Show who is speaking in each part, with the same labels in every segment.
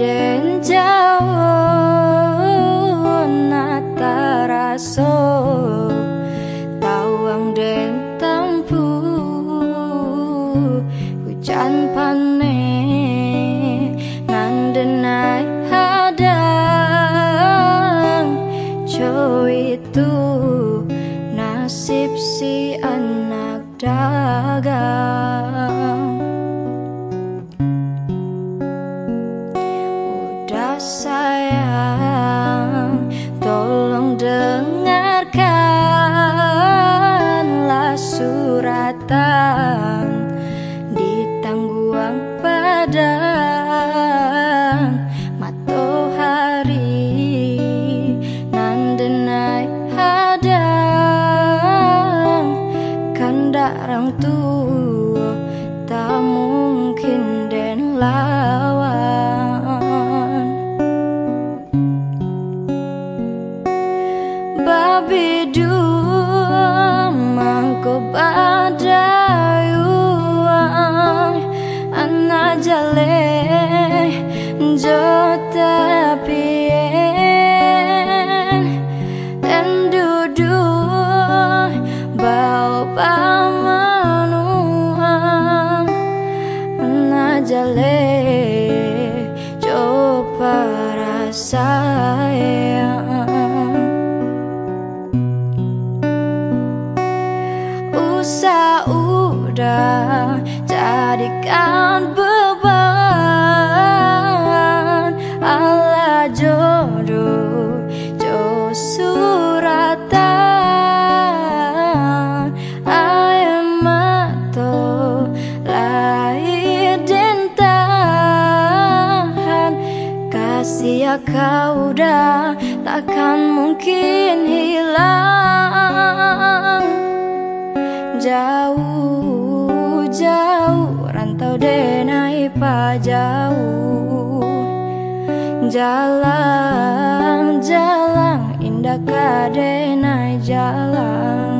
Speaker 1: den jauh nata raso tawang den tampu hujan pane nandenai hadang co itu sayang Tolong dengarkanlah suratan Di tangguang padang. Matahari nandenai hadang Kandarang tua anak jale jota pien duduk bau pamanuang anak jale coba rasa kau dah takkan mungkin hilang. Jauh jauh rantau denai pa jauh jalan jalan indah kadenai jalan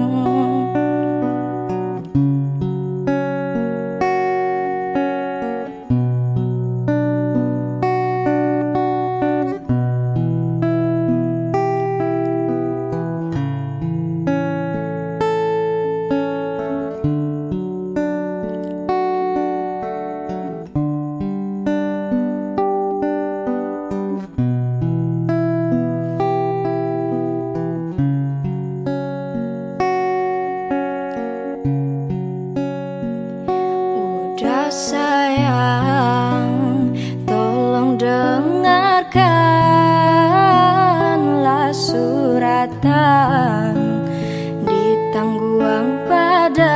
Speaker 1: sayang Tolong dengarkanlah suratan Di tangguang padang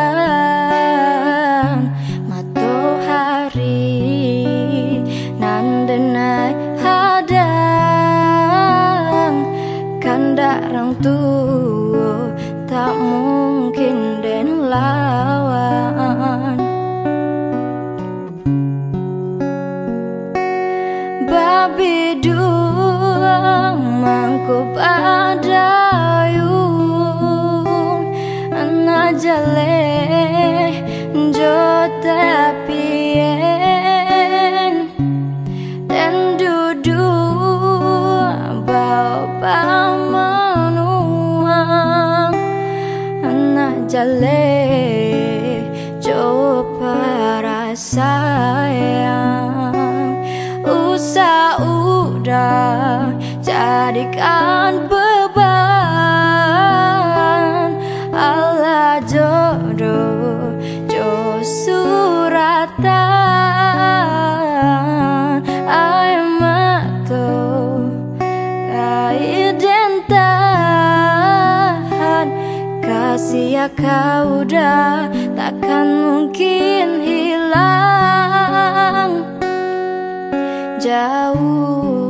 Speaker 1: Matahari nandenai hadang Kandarang tua dua mangkup adayung anak jale jota pien. Dan duduk bau pamanuang anak jale jadikan beban. Allah jodoh jo suratan. Ay mato ay dentahan kasih kau dah takkan mungkin hilang. Jauh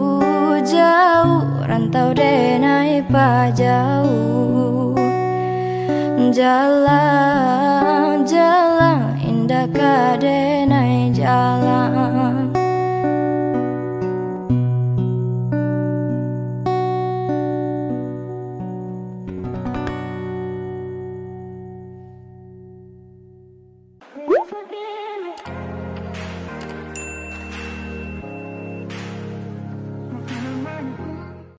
Speaker 1: tau rantau denai pa jauh jalan jalan indah kadenai jalan.